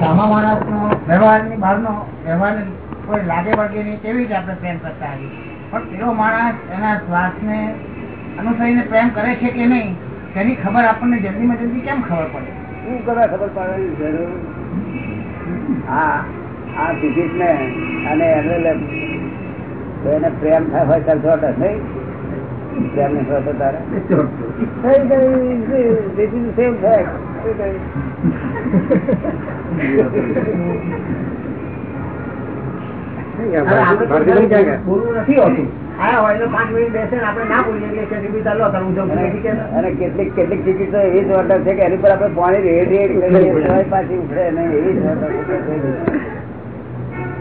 સામા માણસ નો વ્યવહારની બહાર નો વ્યવહાર કોઈ લાગે વળગે નહીં તેવી રીતે આપણે પ્રેમ કરતા આવીએ. પણ પેલો માણસ એના શ્વાસ ને અનુસરીને પ્રેમ કરે છે કે નહીં તેની ખબર આપણને જલ્દી માં જલ્દી કેમ ખબર પડે? શું કરવા ખબર પડવાની જરૂર? આ આ ટિકિટ ને અને એને એને પ્રેમ થાય હોય ત્યારે શોર્ટ નહીં. પ્રેમ ને શોર્ટ તારે. થઈ this is અને કેટલીક કેટલીક ટિકિટ તો એવી જ ઓર્ડર છે કે એની પર આપણે પાણી રેડ રેડ પાછી ઉઠે નહીં એવી જ છે.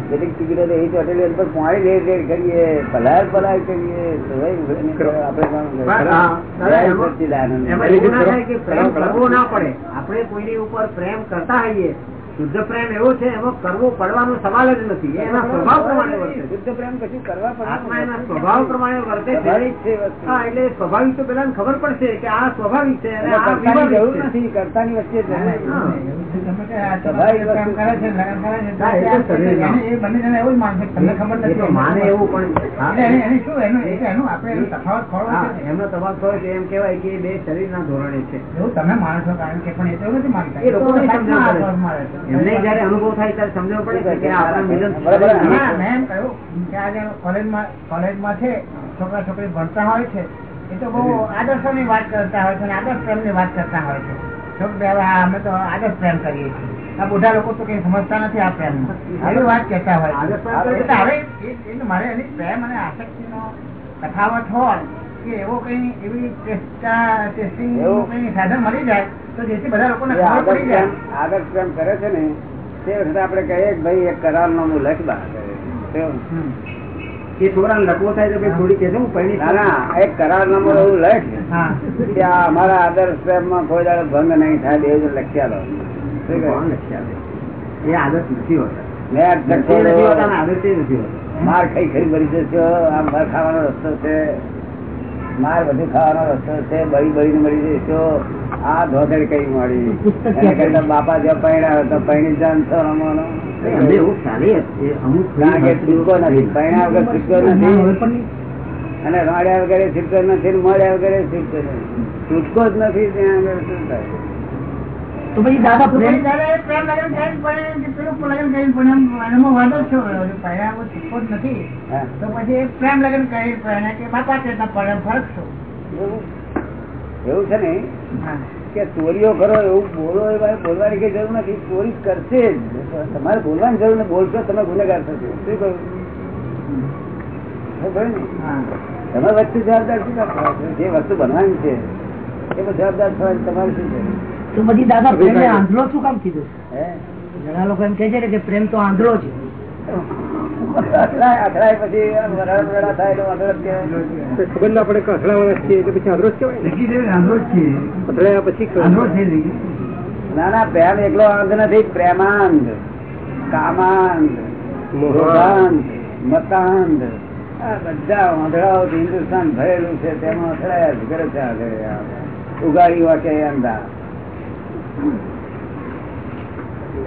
કેટલીક ટિકિટો એવી જ પર પાણી રેડ રેડ કરીએ પલાર પલાર કરીએ. આપણે ના પડે. આપણે કોઈની ઉપર પ્રેમ કરતા હોઈએ શુદ્ધ પ્રેમ એવો છે એમાં કરવો પડવાનો સવાલ જ નથી. એના સ્વભાવ પ્રમાણે વર્તે છે. શુદ્ધ પ્રેમ કશું કરવા પડે આત્મા એના સ્વભાવ પ્રમાણે વર્તે છે. છે. હા એટલે સ્વાભાવિક તો પેલા ખબર પડશે કે આ સ્વાભાવિક છે અને આ જરૂર છે. નથી કરતાની વચ્ચે જ હા. નહીં. સ્વાભાવિક વસ્તુ. તમે માણસો કારણ કે પણ એ તો એમ કહેવાય કે એમને જયારે અનુભવ થાય ત્યારે સમજવું પડે છે કે આપણા મિલન બરાબર. શરીરના હા, છે. કોલેજમાં છે છોકરા છોકરી ભણતા હોય છે એ તો બહુ આદર્શો ની વાત કરતા હોય છે અને આદર્શ પ્રેમની વાત કરતા હોય છે. છોકરી હવે અમે તો આદર્શ પ્રેમ કરીએ છીએ. આ બુઢા લોકો તો કઈ સમજતા નથી આ પ્રેમ. આવી વાત કહેતા હોય એટલે હવે મારે એની પ્રેમ અને આસક્તિ નો તફાવત હોય. કે એવો કઈ એવી ટેસ્ટિંગનું એવું? કઈ સાધન મળી જાય તો જેથી બધા લોકોને ખબર પડી જાય. પ્રેમ આદર્શ કરે છે ને તે વખતે આપણે કહીએ ભાઈ એક કરાર નો. એ લખવો થાય તો થોડી હું ના ના એક કરાર નામું એવું લખ. કે આ અમારા આદર્શમાં કોઈ દાડો ભંગ નહીં થાય દેવ લખ્યા લો? એ આદર્શ નથી હોતા. મેં માર ખાઈ ખાઈ ભરી જશો આમ માર ખાવાનો રસ્તો છે. માર બધું ખાવાનો રસ્તો છે બળી બળી મરી જશો આ ધોધડ કઈ મળી એના કરતા બાપા જો પૈણા તો પૈણી જાન તો રમવાનો. અને રાડ્યા વગેરે છૂટકો નથી મળ્યા વગેરે છૂટકો નથી. છૂટકો જ નથી ત્યાં આગળ શું થાય? તો પછી દાદા પ્રેમ પ્રેમ લગન પણ પેલું લગન કરીને પણ એમ વાંધો છો પહેલા છૂટકો જ નથી. તો પછી પ્રેમ લગન કરી પહેલા કે બાપા કે પડે ફરક છો એવું છે ને? કે ચોરીઓ કરો એવું બોલો એ બોલવાની કઈ જરૂર નથી. ચોરી કરશે જ. તમારે બોલવાની જરૂર નથી. બોલશો તમે ગુનેગાર થશો. શું કહ્યું હા. તમે વસ્તુ જવાબદાર શું જે વસ્તુ બનવાની છે એમાં જવાબદાર થવાની તમારે શું છે તો પછી દાદા પ્રેમ આંધળો શું કામ કીધું? ઘણા લોકો એમ કે છે ને કે પ્રેમ તો આંધળો છે. ના ના? પ્રેમ એકલો અંધ નથી પ્રેમાંધ. કામાંધ. મોહાંધ. મતાંધ. બધા વાંધળાઓ હિન્દુસ્તાન ભરેલું છે તેમાં અથડાયા જ કરે છે ઉગાડી વાંકે અંધા.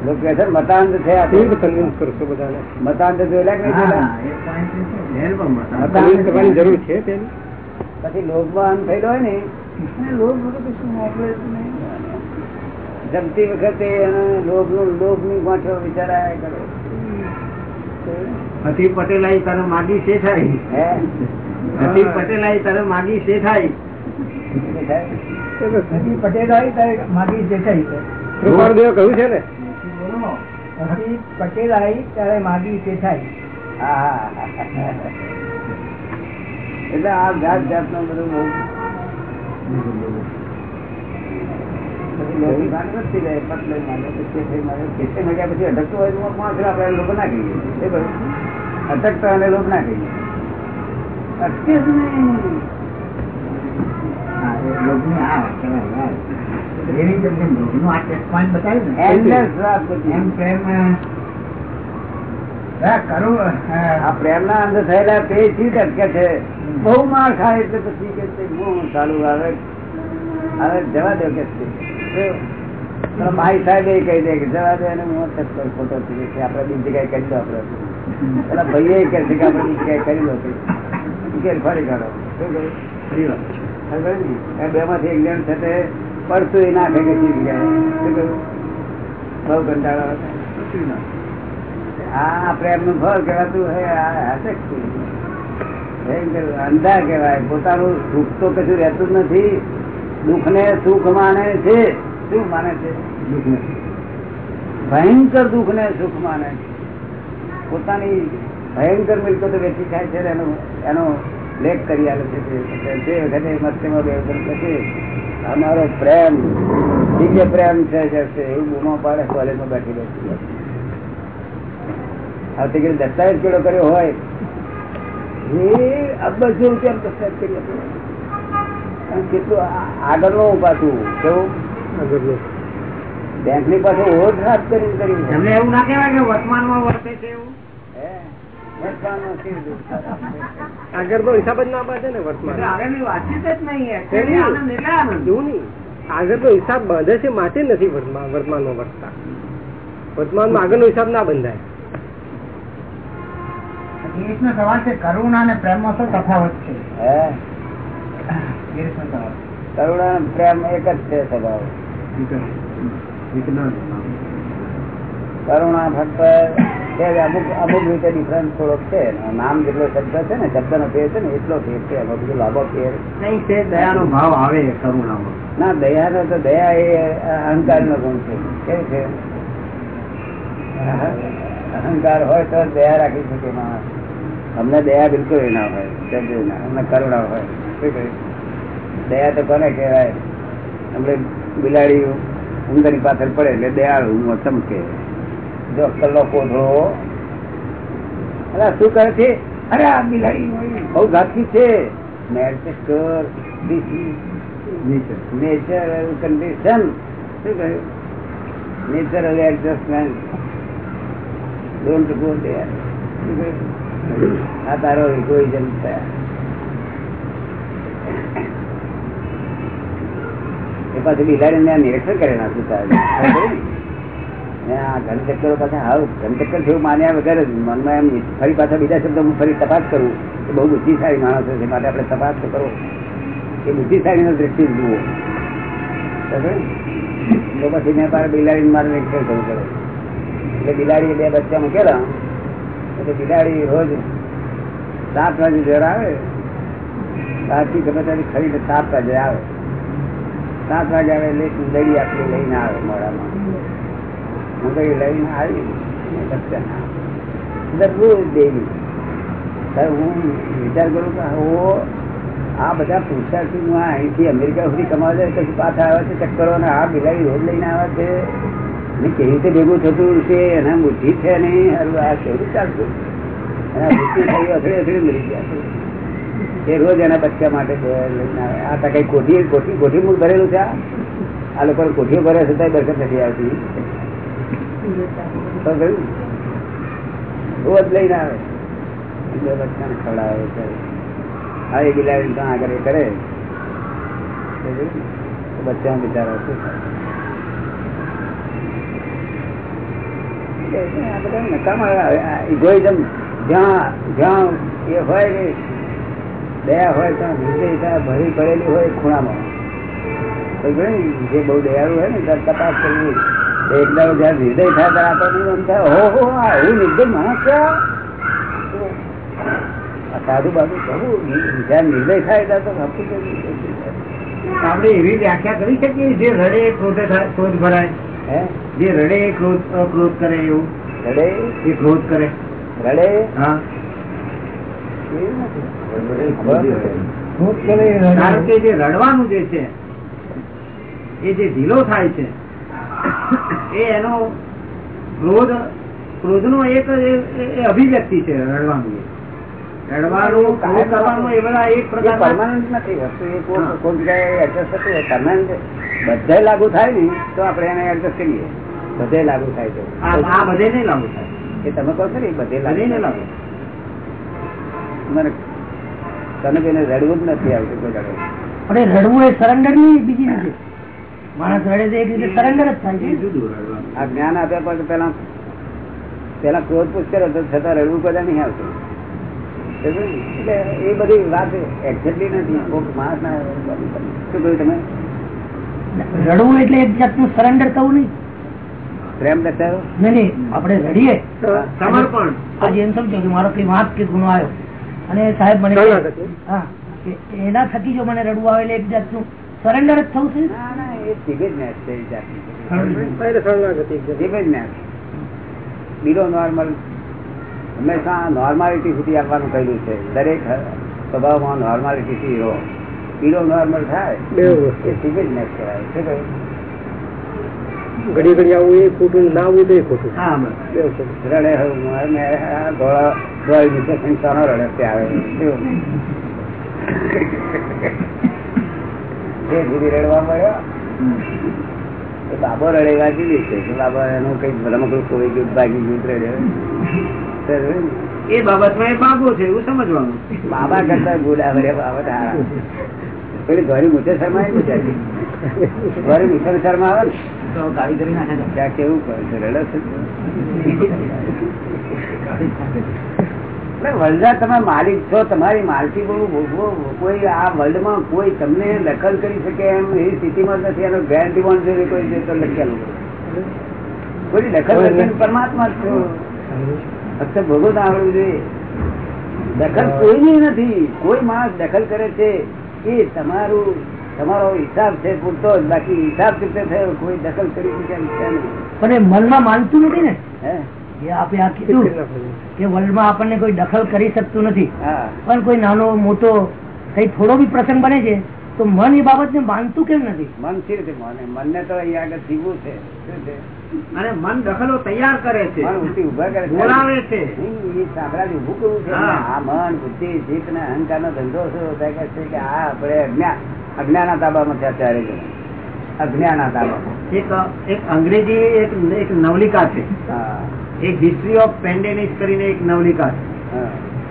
લોકો છે મતાંધ છે આ કેવી રીતે કન્વિન્સ કરશો બધાને મતાંધ જોયેલા કે નહીં જોયેલા? હા, એ point છે. ધ્યાન પણ મતા. કન્વિન્સ કરવાની જરૂર છે પછી થયેલો હોય ને. જમતી વખતે એને લોભનું લોભની ગાંઠો વિચારાયા કરે પટેલ આઈ તારે માગી છે થાય પટેલ આઈ તારે માગી છે થાય હજી પટેલ આવી માગી દેખાઈ છે. કહ્યું છે ને? હજી પટેલ આવી ત્યારે માગી હા. એટલે આ જાત જાતનું બધું બહુ અટકતા અને લોભ ના કહીએ અટકે જ નહીં. હા, એ લોભની આ કહેવાય, યાર. એવી જ તમને લોભનું આ test point બતાવ્યું ને? Endless વાત બધી. એમ પ્રેમ અ, હા, કરું અ, આ પ્રેમ ના અંદર થયેલા તે ચીજ અટકે છે બહુ માર ખાય એટલે પછી કે હું આવે હવે જવા દો કે ભાઈ સાહેબ એ કહી દે કે જવા દે એને મોત જ કર, ખોટો થઈ કે આપડે બીજી કઈ કરી દો આપડે પેલા ભાઈએ કહે છે કે આપડે બીજી કઈ કરી દો કે ફરી કાઢો શું કહ્યું? બે માંથી ઇંગ્લેન્ડ સાથે પડતું એ નાખે કે જાય બહુ કંટાળો. આ પ્રેમનું ફળ કહેવાતું હે આ હાથક છે. ભયંકર અંધા કહેવાય. પોતાનું સુખ તો કશું રહેતું જ નથી. દુઃખ ને સુખ માને છે. શું માને છે? ભયંકર દુઃખ ને સુખ માને છે. પોતાની ભયંકર મિલકતો વેચી થાય છે એનો એનો લેખ કરી આવે છે તે વખતે. મસ્તીમાં બે વખત અમારો પ્રેમ દિવ્ય પ્રેમ છે જશે એવું બૂમો પાડે કોલેજમાં બેઠી બેઠી. આવતી કે દસ્તાવેજ કેળો કર્યો હોય એ અબજો રૂપિયા દસ્તાવેજ કરી આપ્યો કેટલું આગળ આગળનું પાછું કેવું? બેંકની પાસે ઓવર હાથ કરીને કર્યું. એમને એવું ના કહેવાય કે વર્તમાનમાં વર્તે છે એવું? હે? વર્તમાનમાં. આગળ તો હિસાબ જ ના બાંધે ને વર્તમાન. એવું નહીં. આગળ તો હિસાબ બાંધે છે માટે નથી વર્તમાન વર્તમાનમાં વર્તતા. વર્તમાનમાં આગળનો હિસાબ ના બંધાય. ગિરીશનો સવાલ છે કરુણા અને પ્રેમમાં શું તફાવત છે? ગિરીશનો સવાલ. કરુણા અને પ્રેમ એક જ છે સ્વભાવ. કરુણા ફક્ત અમુક અમુક રીતે ડિફરન્સ થોડોક છે. નામ જેટલો શબ્દ છે ને શબ્દ નો ફેર છે ને એટલો ફેર છે. એમાં બધું લાભો ફેર નહીં તે દયાનો ભાવ આવે કરુણામાં. ના દયા નો તો દયા એ અહંકાર નો ગુણ છે. કેવું છે. અહંકાર હોય તો દયા રાખી શકે માણસ. અમને દયા બિલકુલ ના હોય જજો ના અમને કરુણા હોય. શું કહ્યું? દયા તો કોને કહેવાય? આપણે બિલાડી ઉંદરની પાછળ પડે એટલે દયાળુ ચમકે. જો કલ્લો કોઢો. અરે શું કરે છે? અરે, આ બિલાડી બહુ ઘાતકી છે. કર. નેચરલ કન્ડિશન શું કહ્યું? Natural adjustment don't go there આ તારો ઇગોઇઝમ છે. એ પાછું બિલાડીને નિરીક્ષણ કરે નાખું તારે. આ ઘન ચક્કરો પાછા હાવ ઘન ચક્કર જેવું માન્યા વગર મનમાં એમ ફરી પાછા બીજા શબ્દ હું ફરી તપાસ કરું. એ બહુ બુદ્ધિશાળી માણસો છે. માટે આપણે તપાસ તો કરો. એ બુદ્ધિશાળી નો દ્રષ્ટિ જુઓ. તો પછી મેં પાછા બિલાડી મારે લેક્ચર કરવું પડે. એટલે બિલાડી બે બચ્ચા મૂકેલા. એટલે બિલાડી રોજ સાત વાગે જર આવે. સાતથી ગમે ત્યાંથી ખરીને સાત વાગે આવે. સાત વાગે આવે એટલે દડી આપણે લઈને આવે મોડામાં હું કઈ લઈને આવી દરરોજ હું વિચાર કરું કે ઓ આ બધા પુરુષાર્થી હું અહીંથી અમેરિકા સુધી કમાવા પછી પાછા આવે છે ચક્કરો આ બિલાડી રોજ લઈને આવે છે. ને કેવી રીતે ભેગું થતું છે એના બુદ્ધિ છે નહીં? હારું, આ કેવું ચાલતું એના બુદ્ધિ થઈ અથડી અથડી મરી ગયા એ રોજ એના બચ્ચા માટે આવે. આ તો કઈ કોઠી કોઠી કોઠી મૂળ ભરેલું છે આ? લોકો કોઠીઓ ભરે છે ત્યાં બરકત નથી આવતી. તો રોજ લઈને આવે. ભરી પડેલી હોય ખૂણામાં. જે બહુ દયાળુ હોય ને તપાસ કરવી એકદમ જયારે હૃદય થાય ત્યારે આપણને એમ થાય હો હો આ હું નિર્દય માણસ છે? આ?" આ સાધુ બાધુ કહું જયારે નિર્દય થાય ત્યારે તો જાય. આપણે એવી વ્યાખ્યા કરી શકીએ જે રડે ક્રોધે ક્રોધ ભરાય. જે રડે ક્રોધ ક્રોધ કરે એવું. રડે? એ ક્રોધ કરે. રડે? હા. એવું ક્રોધ કરે. કારણ કે જે રડવાનું જે છે એ જે ઢીલો થાય છે એ એનો ક્રોધ ક્રોધ નો એક અભિવ્યક્તિ છે રડવાનું રડવાનું ક્રોધ કરવાનું એ બધા એક પ્રકાર પરમાનન્ટ નથી વસ્તુ એ કોઈ- જગ્યાએ એડજસ્ટ થતું હોય પરમાનન્ટ બધે લાગુ થાય ને તો આપણે એને એડજસ્ટ કરીએ. બધે લાગુ થાય તો. આ બધે નહીં લાગુ થાય. એ તમે કહો છો ને બધે લાગુ નહીં. લાગુ મને તને કોઈને રડવું જ નથી આવતું કોઈ. પણ રડવું એ સરેન્ડરની બીજી રીતે. માણસ રડે છે એક રીતે સરેન્ડર જ થાય છે. આ જ્ઞાન આપ્યા પછી પેલા પેલા ક્રોધ પુષ્કર હતો છતાં રડવું કદાચ નહીં આવતું. એટલે એ બધી વાત એક્ઝેક્ટલી નથી. કોઈક માણસ ના શું કહ્યું તમે? રડવું એટલે એક જાતનું સરેન્ડર થવું નહીં. પ્રેમ દર્શાવ્યો? નહીં નહીં આપણે રડીએ. સમર્પણ. આજે એમ સમજો કે મારો કઈ વાંક કે ગુનો આવ્યો. અને સાહેબ મને હા કે એના થકી જો મને રડવું આવે એટલે એક જાતનું સરેન્ડર જ થવું છે બીલો નોર્મલ હંમેશા નોર્માલિટી સુધી આપવાનું કહ્યું છે. દરેક સ્વભાવમાં નોર્માલિટી થી રહો. બિલો નોર્મલ થાય એ સિવિલનેસ કહેવાય છે ઘડી ઘડી આવું એ ખોટું ના આવું તો એ ખોટું. હા બે રડે ધોળા ધોળી નીચે રડે આવે? જે સુધી રડવા મળ્યો એ બાબો રડેવા જેવી છે બાબા એનું કઈ રમકડું કોઈ ગયું ભાગી ગયું રડ્યો. એ બાબતમાં એ ભાગો છે એવું સમજવાનું. બાબા કરતા ગુડા ભર્યા બાબત. પેલી ઘરે મૂછે શર્મા ગુજરાતી ઘરે મૂછે શર્મા આવે ને? તો કાળી કરી નાખે. ત્યાં કેવું કરે છે રડે છે. એટલે વલજા તમે માલિક છો તમારી માલકી ભોગવો કોઈ આ વર્લ્ડમાં કોઈ તમને દખલ કરી શકે એમ એવી સ્થિતિમાં નથી એનો ગેરંટી પણ જોઈએ કોઈ જે તો લખેલું કોઈ દખલ નથી પરમાત્મા છો. ફક્ત ભોગવત આવડવું જોઈએ. દખલ કોઈની નથી. કોઈ માણસ દખલ કરે છે એ તમારું તમારો હિસાબ છે પૂરતો બાકી હિસાબ રીતે થયો? કોઈ દખલ કરી શકે પણ એ મનમાં માનતું નથી ને? હે? એ આપણે આ કીધું કે વર્લ્ડમાં આપણને કોઈ દખલ કરી શકતું નથી. પણ કોઈ નાનો મોટો કઈ થોડો બી પ્રસંગ બને છે તો મન એ બાબતને માનતું કેમ નથી? મન શી રીતે માને? મનને તો અહીંયા આગળ જીવવું છે. અને મન દખલો તૈયાર કરે છે. ઊભા કરે બોલાવે છે. એ સાંભળાથી ઊભું કરવું છે. આ મન બુદ્ધિ જીત ને અહંકાર નો ધંધો શું થાય કે છે કે આ આપણે અજ્ઞાન અજ્ઞાના તાબામાં ત્યાં ત્યારે જો અજ્ઞાના તાબામાં. એક એક અંગ્રેજી એક એક નવલિકા છે. હા. એક હિસ્ટ્રી ઓફ પેન્ડેનિસ કરીને એક નવલિકા છે.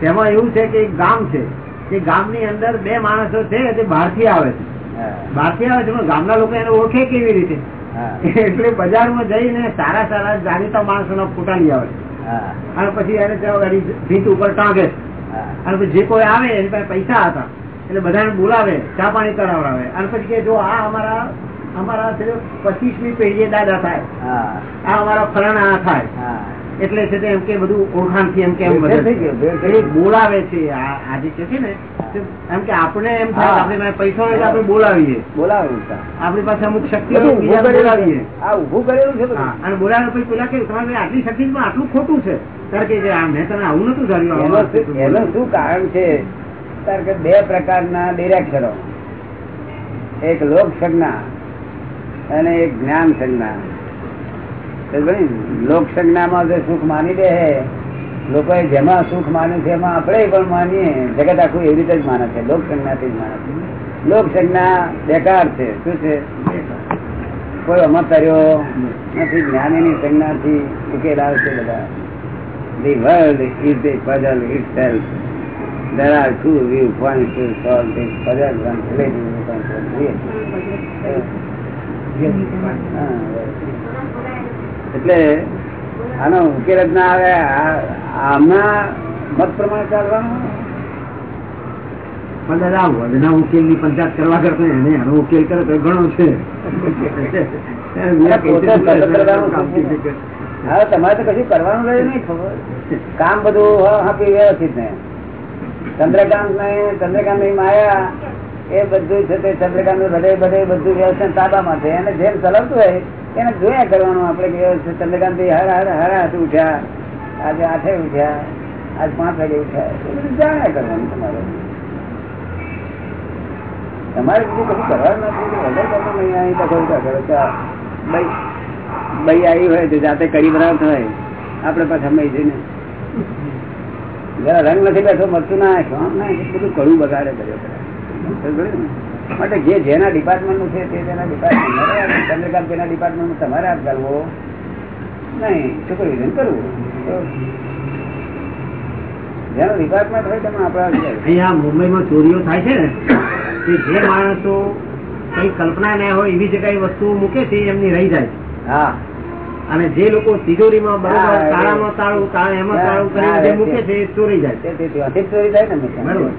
તેમાં એવું છે કે એક ગામ છે તે ગામની અંદર બે માણસો છે તે બહારથી આવે છે. બહારથી આવે છે ગામના લોકો એને ઓળખે કેવી રીતે? એટલે બજારમાં જઈને સારા સારા જાણીતા માણસોના ફોટા લઈ આવે અને પછી એને ભીત ઉપર ટાંગે અને પછી જે કોઈ આવે એની પાસે પૈસા હતા. એટલે બધાને બોલાવે ચા પાણી કરાવડાવે. અને પછી કે જો આ અમારા અમારા પચીસમી પેઢીએ દાદા થાય. આ અમારા ફલાણા થાય. એટલે છે એમ કે બધું ઓળખાણથી એમ કે એમ બોલાવે છે આ આ છે ને એમ કે આપણે એમ થાય આપણે પાસે પૈસા હોય આપણે બોલાવીએ. બોલાવેલું આપણી પાસે અમુક શક્તિ બોલાવીએ. આ ઉભું કરેલું છે અને બોલાવે પછી પેલા કે તમારે આટલી શક્તિ પણ આટલું ખોટું છે. ત્યારે કે આ મેં તને આવું નતું ધાર્યું એનું શું- કારણ છે? કારણ કે બે પ્રકારના ડિરેક્ટરો એક લોક સંજ્ઞા અને એક જ્ઞાન સંજ્ઞા? લોક સંજ્ઞામાં જે સુખ માની દે છે લોકોએ જેમાં સુખ માન્યું છે એમાં આપણે પણ માનીએ. જગત આખું એવી રીતે જ માને છે. લોક સંજ્ઞાથી જ માને છે. લોક સંજ્ઞા બેકાર છે. શું છે? કોઈ અમતર્યો નથી જ્ઞાનીની સંજ્ઞાથી ઉકેલ આવશે બધા. The The world is a puzzle itself. There are two viewpoints to solve this puzzle. One one. Real. હા, એટલે આનો ઉકેલ જ ના આવે. આમના મત પ્રમાણે ચાલવાનું. પણ દાદા વધના ઉકેલની પંચાયત કરવા કરતા એને આનો ઉકેલ કરે તો ઘણો છે. અને પોતે સ્વતંત્રતાનું સુખ છે. હવે તમારે તો કશું કરવાનું રહ્યું નહીં ખબર. કામ બધું આપી વ્યવસ્થિત ને. ચંદ્રકાંત ને ચંદ્રકાંતની માયા એ બધું છે તે ચંદ્રકાંતનું હૃદય બધે બધું વ્યવસ્થિત તાબામાં છે. એને જેમ ચલાવતું હોય એને જોયા કરવાનું આપણે ચંદ્રકાંત હર હર હર હાથ ઉઠ્યા. આજે આઠે ઉઠ્યા. આજ પાંચ વાગે ઉઠ્યા. જાણ્યા કરવાનું તમારે. તમારે બીજું કશું કરવાનું નથી. વગર કરતું નહીં અહીં ક્યાં કરો. ભાઈ આવી હોય તો જાતે કરી બનાવતો હોય આપણે પાછા મય જઈને. જરા રંગ નથી બેઠો મરતું ના આમ ના બધું કડું બગાડે કર્યો? માટે જે જેના ડિપાર્ટમેન્ટનું છે તે તેના ડિપાર્ટમેન્ટ ચંદ્રકાંત તેના ડિપાર્ટમેન્ટ તમારે હાથ કરવો નહીં સુપરવિઝન કરવું. જેનો ડિપાર્ટમેન્ટ હોય તેમાં આપણા અહીંયા મુંબઈમાં ચોરીઓ થાય છે ને તે જે માણસો કઈ કલ્પના ના હોય એવી જગ્યાએ વસ્તુઓ મૂકે છે એમની રહી જાય. હા. અને જે લોકો તિજોરીમાં બરોબર તાળામાં તાળું તાળા એમાં તાળું કરીને જે મૂકે છે. એ ચોરી જાય. તે- તે ચોરી થાય ને બરોબર.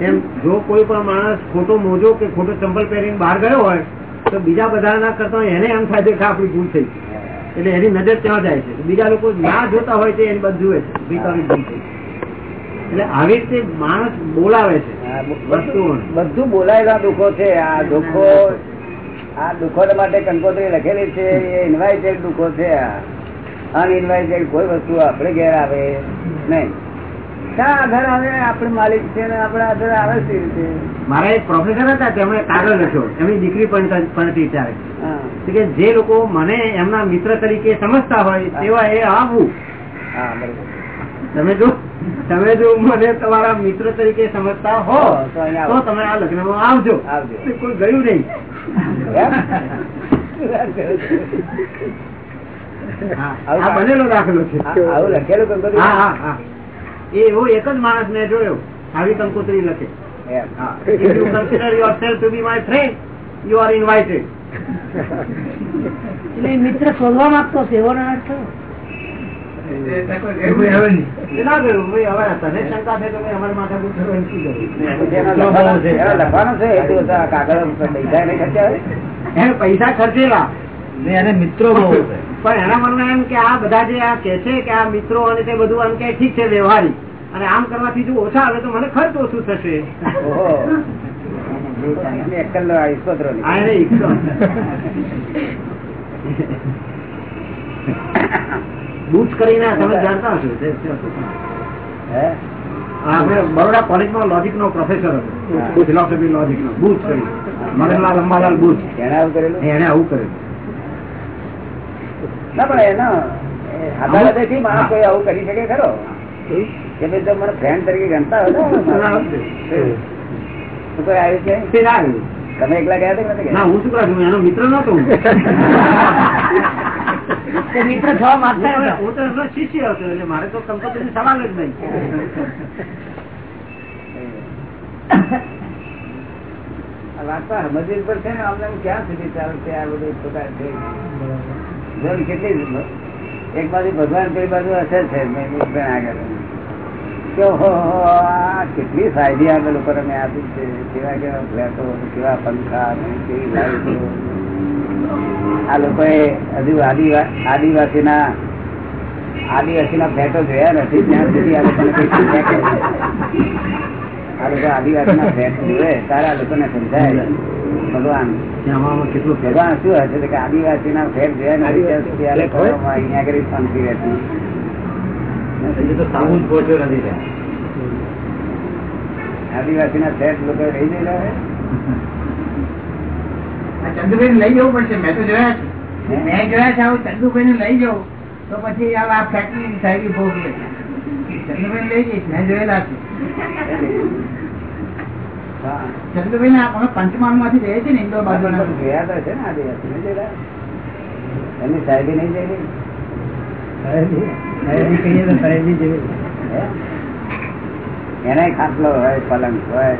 એમ જો કોઈ પણ માણસ ખોટો મોજો કે ખોટો ચંપલ પહેરીને બહાર ગયો હોય તો બીજા બધા ના કરતા એને એમ થાય છે કે આપણી ભૂલ થઈ એટલે એની નજર ત્યાં જાય છે. બીજા લોકો ના જોતા હોય તે એને બધું જુએ છે ભૂલ થઈ એટલે આવી રીતે માણસ બોલાવે છે. બધું બોલાયેલા દુઃખો છે. આ દુઃખો આ દુઃખો માટે કંકોત્રી લખેલી છે. એ ઇન્વાઇટેડ દુઃખો છે. આ. અનઇન્વાઇટેડ કોઈ વસ્તુ આપણે ઘેર આવે નહીં. ક્યાં આવે આપણે માલિક છે ને આપણે આગળ આવે છે રીતે. મારા એક પ્રોફેસર હતા તેમણે કાગળ લખ્યો. એમની દીકરી પણ ભણતી ત્યારે. કે જે લોકો મને એમના મિત્ર તરીકે સમજતા હોય તેવા એ આવવું તમે જો તમે જો મને તમારા મિત્ર તરીકે સમજતા હો તો તમે આ લગ્નમાં આવજો. આવજો. કોઈ ગયું નહીં. આ બનેલો દાખલો છે. આવું લખેલું હા હા. એ એવો એક જ માણસ મેં જોયો. આવી કંકોત્રી લખે. consider yourself to be my friend, you એટલે મિત્ર શોધવા માંગતો છે એવો ના પૈસા ખર્ચેલા. એને મિત્રો બહુ પણ એના મનમાં એમ કે આ બધા જે આ કે છે કે આ મિત્રો અને તે બધું એમ કે ઠીક છે વ્યવહારિક. અને આમ કરવાથી જો ઓછા આવે તો મને ખર્ચ ઓછું થશે? બૂચ કરીને તમે જાણતા હશો? આપણે બરોડા કોલેજમાં લોજિક નો પ્રોફેસર હતો. ફિલોસોફી લોજિક નો. બૂચ કરી મગનલાલ અંબાલાલ બૂચ એને આવું કરેલું? એને આવું કરેલું. ના પણ એનો એ અદાલતેથી માણસ કોઈ આવું કરી શકે ખરો. કે ભાઈ જો મને ફ્રેન્ડ તરીકે ગણતા હોય તો શું કોઈ આવ્યું છે? તે ના આવ્યું. તમે એકલા ગયા હતા કે નતા ના ગયા? હું શું કરું એનો મિત્ર નતો મિત્ર થવા માંગતા હું તો- હું તો એમનો શિષ્ય હતો એટલે મારે તો કંકોત્રી સવાલ જ નહીં. વાત તો સમજવી પડશે ને અમને ક્યાં સુધી ચાલશે આ બધું પ્રકાર છે? જોન કેટલી એક બાજુ ભગવાન કઈ બાજુ અસર છે. આ કેટલી ફાયદી આગળ ઉપર અમે આપી છે. કેવા કેવા ફ્લેટો કેવા પંખા કેવી લાઈટો. આ લોકોએ હજુ આદિવા આદિવાસીના આદિવાસીના ફ્લેટો જોયા નથી. ત્યાં સુધી આ લોકોને કઈ. આ લોકો આદિવાસીના ફ્લેટ જોવે, તારે લોકોને સમજાય ભગવાન. કેટલું ભગવાન શું હશે? કે કે આદિવાસીના ફેર જોયા નથી ત્યાં સુધી આ અહીંયા આગળ શાંતિ રહેતી. હજી તો સાબુ જ પહોંચ્યો નથી ત્યાં. આદિવાસીના ફ્લેટ લોકો રહી ગયેલા હોય ચંદુભાઈ લઈ જવું પડશે. મેં તો જોયા છે. મેં જોયા છે આવું ચંદુભાઈ ને લઈ જવું. તો પછી આ આ ફેક્ટરી સાહેબી ભોગવે ચંદુભાઈ લઈ જઈશ. મેં જોયેલા છે. હા. ચંદુભાઈ ને માંથી જઈએ છીએ ને ઇન્દોર બાજુ બાજુ જોયા છે ને આદિવાસી એમની સાહેબી નહીં જોયેલી? એને ખાટલો હોય પલંગ હોય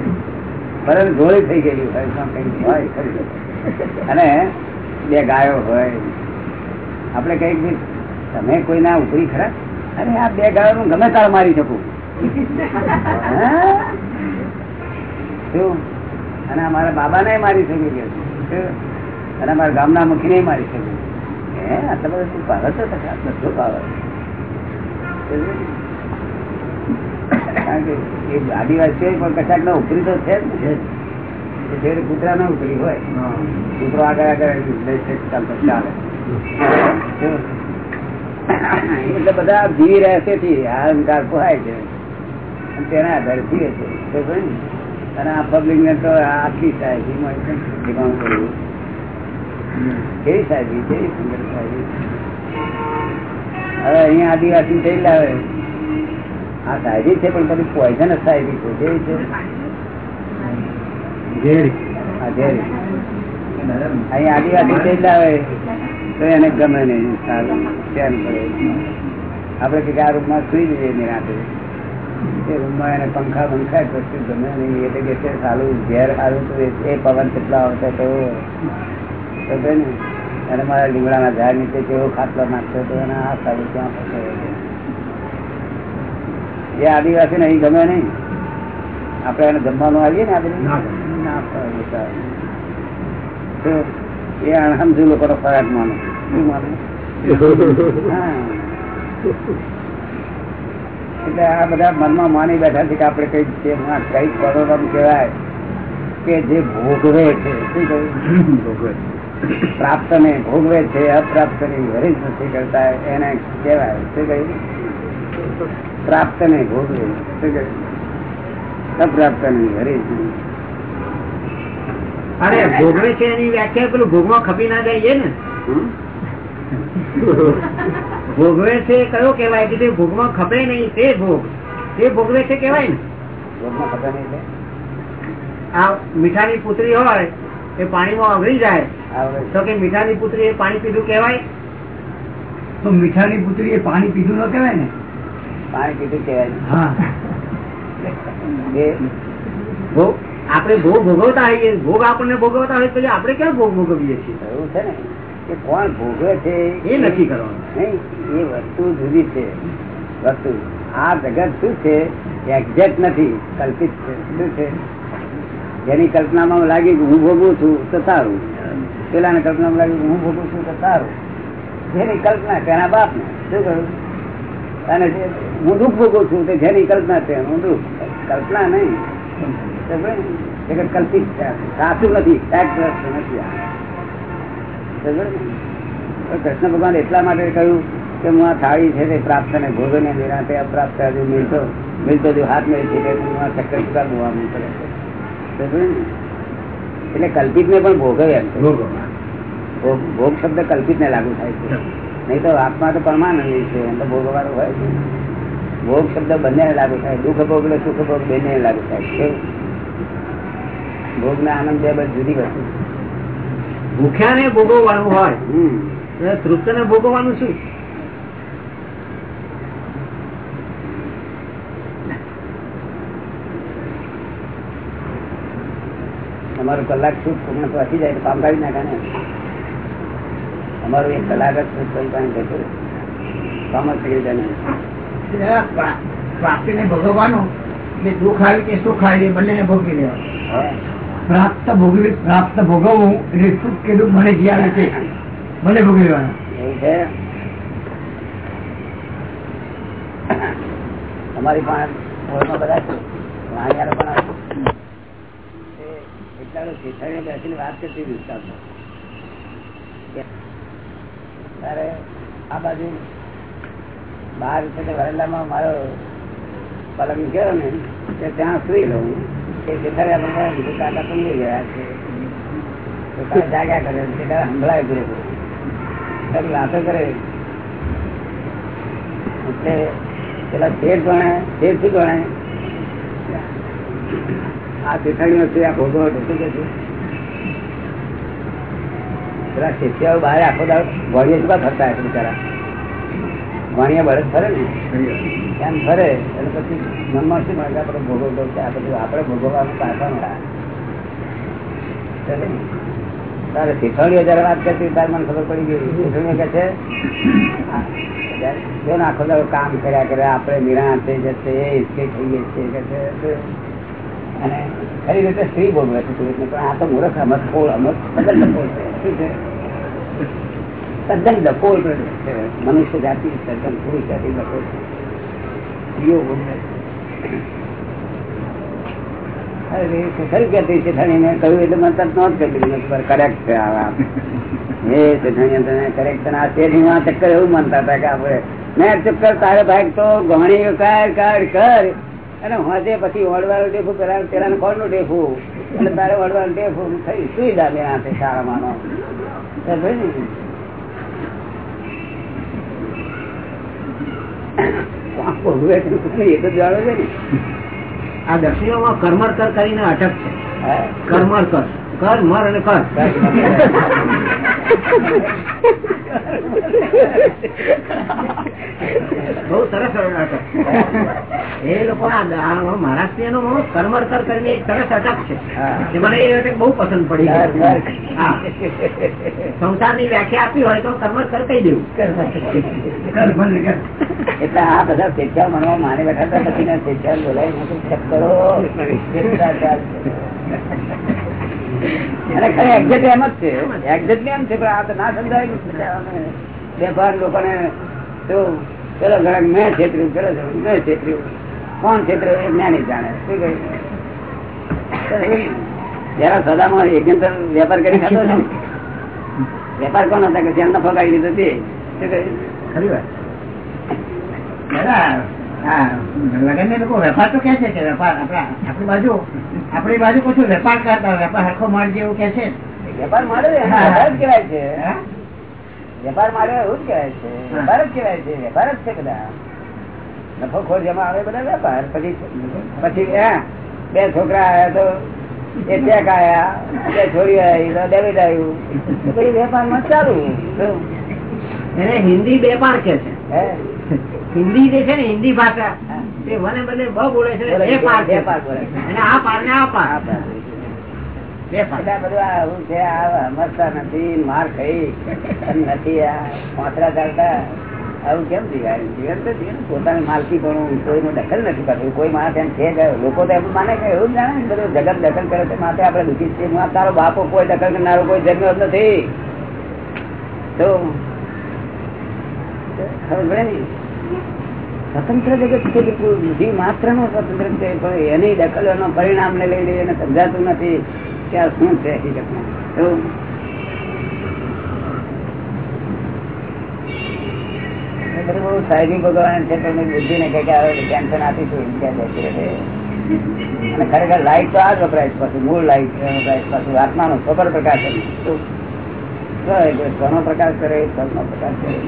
પલંગ ગોળી થઈ ગયેલી હોય હોય અને બે ગાયો હોય. આપણે કંઈક બી તમે કોઈના ઉપરી ખરા? અરે આ બે ગાયો હું ગમે તાર મારી શકું. હે? શું અને અમારા બાબા ને મારી શકું કે? અને અમારા ગામના મુખી ને મારી શકું હે, આટલા બધા શું પાવર છે? બધો પાવર કારણ કે એ આદિવાસીઓ પણ કશાક ના ઉપરી તો છે. કૂતરા ના. ઉપરી હોય. કૂતરો આગળ આગળ ચાલે. એટલે બધા જીવી આ અહંકાર પોહાય છે. તેના આધારે જીવે છે? અને આ પબ્લિક ને તો આખી સાહેબી ઠેકાણું કેવી સાહેબી કેવી સુંદર સાહેબી? હવે અહીંયા આદિવાસી થઈ લાવે આ સાહેબી છે પણ પછી પોઈઝન સાહેબી છે. કેવી છે? અહીંયા આદિવાસી થઈ લાવે તો એને ગમે નહીં. સારું ધ્યાન કરે? આપડે કે આ રૂપમાં સુઈ જઈએ નિરાંતે એ રૂમમાં એને પંખા પંખા કશું ગમે નહીં એટલે કે છે. સારું ઘેર સારું તો એ- પવન કેટલા આવતો ને. અને મારા લીમડાના ઝાડ નીચે કેવો ખાટલો નાખતો હતો અને આ સારું ક્યાં ફસે એ આદિવાસી ને અહીં ગમે નહીં. આપણે એને જમવાનું આવીએ ને આ બધું ના તો એ અણસમજુ લોકોનો ખોરાક માનો શું માનો હા. એટલે આ બધા મનમાં માની બેઠા છે કે આપણે કઈ છે કઈ કરોડમ કહેવાય કે જે ભોગવે છે. શું કહ્યું પ્રાપ્ત ને ભોગવે છે અપ્રાપ્ત ને વરિજ નથી કરતા એને કહેવાય. શું કહ્યું? પ્રાપ્ત ને ભોગવે. શું કહ્યું? અપ્રાપ્ત ને વરિજ અરે ભોગવે છે એની વ્યાખ્યા પેલું ભોગમાં ખપી ના જાય એ ને? ભોગવે છે કયો કેવાય કે ભોગમાં ખપે નહીં તે ભોગ. તે ભોગવે છે કેવાય ને. ભોગમાં ખબર નહીં આ મીઠાની પુત્રી હોય એ પાણીમાં ઓગળી જાય. તો કે મીઠાની પુત્રી એ પાણી પીધું કેવાય તો મીઠાની પુત્રી એ પાણી પીધું ન કેવાય ને? પાણી પીધું કેવાય હા. ભોગ આપણે ભોગ ભોગવતા હોઈએ. ભોગ આપણને ભોગવતા હોય પછી આપણે ક્યાં ભોગ ભોગવીએ છીએ? એવું છે ને. કે કોણ ભોગવે છે? એ નક્કી કરવાનું. નહીં એ વસ્તુ જુદી છે. વસ્તુ. આ જગત શું છે? એક્ઝેક્ટ નથી. કલ્પિત છે. શું છે? જેની કલ્પનામાં લાગી કે હું ભોગવું છું તો સારું. પેલાને કલ્પનામાં લાગી હું ભોગવું છું તો સારું. જેની કલ્પના તેના બાપ ને શું કહ્યું? અને હું દુઃખ ભોગવું છું તે જેની કલ્પના છે હું દુઃખ. કલ્પના નહીં. જગત કલ્પિત છે. સાચું નથી. વસ્તુ નથી. આ કૃષ્ણ ભગવાન એટલા માટે કહ્યું કે હું આ થાળી છે તે પ્રાપ્ત ને ભોગ ને નિરાતે અપ્રાપ્ત હજુ મિલતો મિલતો જો હાથ મેળ છે હું આ ચક્કર ચુકા ધોવાનું કરે છે. સમજે ને? એટલે કલ્પિત ને પણ ભોગવે ભોગ ભોગ શબ્દ કલ્પિત ને લાગુ થાય છે. નહીં તો આત્મા તો પરમાનંદ છે એમ તો ભોગવાનું હોય છે. ભોગ શબ્દ બંને લાગુ થાય. દુઃખ ભોગ ને સુખ ભોગ બંને લાગુ થાય છે. ભોગ ને આનંદ બે બધી જુદી વસ્તુ ભૂખ્યા ને ભોગવવાનું હોય. તૃપ્ત ને ભોગવવાનું શું? અમારું કલાક સુખ તમને પહોંચી જાય તો કામ કાઢી નાખે ને. અમારું એક કલાક જ સુખ કોઈ પાસે જતું. કામ જ થઈ જાય ને. પ્રાપ્તિ ને ભોગવવાનું. એટલે દુઃખ આવી કે સુખ આવી એ બંને ભોગવી લેવા હા. પ્રાપ્ત ભોગવી પ્રાપ્ત ભોગવવું એટલે સુખ કે દુઃખ મને જ્યાં છે? મને ભોગવી અમારી પાસે બધા પણ બેસીને વાત કરતી ઉસ્તાદમાં. આ બાજુ તે વરંડામાં મારો પલંગ ગયો ને ત્યાં સુઈ લઉં. શેઠાણી કાકા તો ગયા છે. સંભળાય પૂરેપૂરું કરે. પેલા શેઠ ગણે શેઠ શું ગણે આ શેઠાણીઓ છે, આ કે છે? પેલા શેઠિયાઓ બહાર આખો દાળ વાણીએ શું ફરતા હશે બિચારા? વાણીએ બળદ ફરે ને? એમ ફરે એટલે પછી મનમાં શું મળે આપણે ભોગવતો આ બધું આપણે ભોગવવાનું પાછળ તારે શીખવણીઓ જયારે વાત કરતી ત્યારે મને ખબર પડી ગઈ. શીખવણીઓ કે છે જો ને આખો દાડો કામ કર્યા કરે, આપણે નિરાશ થઈ જશે, એ હિસ્કે થઈ ગઈ છે કે છે. અને ખરી રીતે સ્ત્રી ભોગવે છે પણ આ તો મૂર્ખ અમત ખોળ અમત તદ્દન ડફોળ છે. શું છે? તદ્દન ડફોળ છે. મનુષ્ય જાતિ તદ્દન પુરુષ જાતિ ડફોળ છે. સ્ત્રીઓ ભોગવે ખરી કહેતી શેઠાણીને કહ્યું એટલે મને તરત નોંધ કરી દીધી. મેં છે એવું માનતા કે ચક્કર તારે ભાઈ તો ગહણી કર કર કર. અને હોજે પછી વડવાનું ટેફું પેલા પેલા કોણનું ટેફું અને તારે વડવાનું ટેફું થઈ સુઈ દાબે હાથે સારા ને? ભોગવે છે એ તો જાણો છે ને. આ દક્ષિણોમાં કર્મરકર કરીને અટક છે. હે? કર મર અને કર બહુ સરસ એ લોકો મહારાષ્ટ્રીયનો કર્મરકર કરીને એક સરસ અટક છે. મને એ અટક બહુ પસંદ પડી સંસાર. સંસારની વ્યાખ્યા આપી હોય તો કર્મરકર કહી દેવું. એટલે આ બધા શિક્ષા મનવા માને બેઠા હતા પછી ના શિક્ષા બોલાય. મેં અને ખરી એક્ઝેક્ટ એમ જ છે. Exactly એમ છે? પણ આ તો ના સમજાય. બિચારાઓને વેપાર લોકોને તો પેલો ઘણા મેં છેતર્યું, પેલો મેં છેતર્યું. કોણ છેતર્યું એ જ્ઞાની જાણે. શું કહ્યું જરા સદામાં એકંદર વેપાર કરી ખાતો છે વેપાર કોણ હતા કે જેમ નફો કાઢી લીધો તે? શું કહ્યું ખરી વાત. લગન ને લોકો વેપાર તો કે છે કે વેપાર આપણા બાજુ આપણી બાજુ પછી વેપાર કરતા વેપાર હરખો મારજે એવું કે છે? વેપાર મળે કહેવાય છે. વેપાર મારે એવું જ કહેવાય છે. વેપાર જ કહેવાય છે. વેપાર જ છે બધા. નફો ખોર જેમાં આવે બધા વેપાર. પછી પછી બે છોકરા આયા તો એ ચેક આયા બે છોરી આવી તો ડેબિટ આવ્યું. પછી વેપારમાં ચાલુ. એને હિન્દી વેપાર કે છે. હે? હિન્દી જે છે ને હિન્દી ભાષા તે મને બદલે બ બોલે છે એ પાર છે. છે. અને આ પાર ને આ પાર છે તો પોતાની માલકી પણ કોઈનું દખલ નથી કરતું. કોઈ માણસ એમ છે લોકો તો એમ માને કે એવું જાણે ને બધું જગત દખલ કરે છે માટે આપડે દુઃખી છીએ. તારો બાપો કોઈ દખલ કરનારો કોઈ જન્મ નથી. તો ખબર પડે સ્વતંત્ર જગત છે બિલકુલ માત્ર નો સ્વતંત્ર છે, પણ એની દખલ એનો પરિણામ ને લઈને એને સમજાતું નથી કે આ શું છે હકીકતમાં. બહુ ભગવાન છે અને ખરેખર લાઈટ તો આ જ વપરાય મૂળ લાઈટ વપરાય પાછું, આત્માનો ખબર પ્રકાશ સ્વનો પ્રકાશ કરે સ્વનો પ્રકાશ કરે.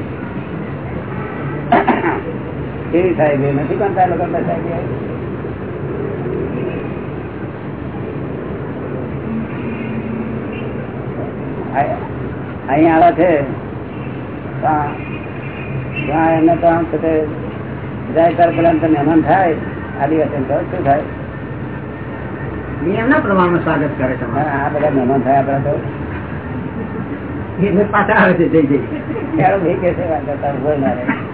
કેવી સાહેબ એ નથી કોણતા કરતા સાહેબ આવે છે ત્યાં એમને તો આમ છે જાય તાર પેલા તો મહેમાન થાય આદિવાસી તો શું થાય? એમના પ્રમાણમાં સ્વાગત કરે છે તમારે આ બધા મહેમાન થાય આપડે તો. પાછા આવે છે જઈ જઈ. ત્યારે ભાઈ કે છે વાંધો તારું હોય ના રહે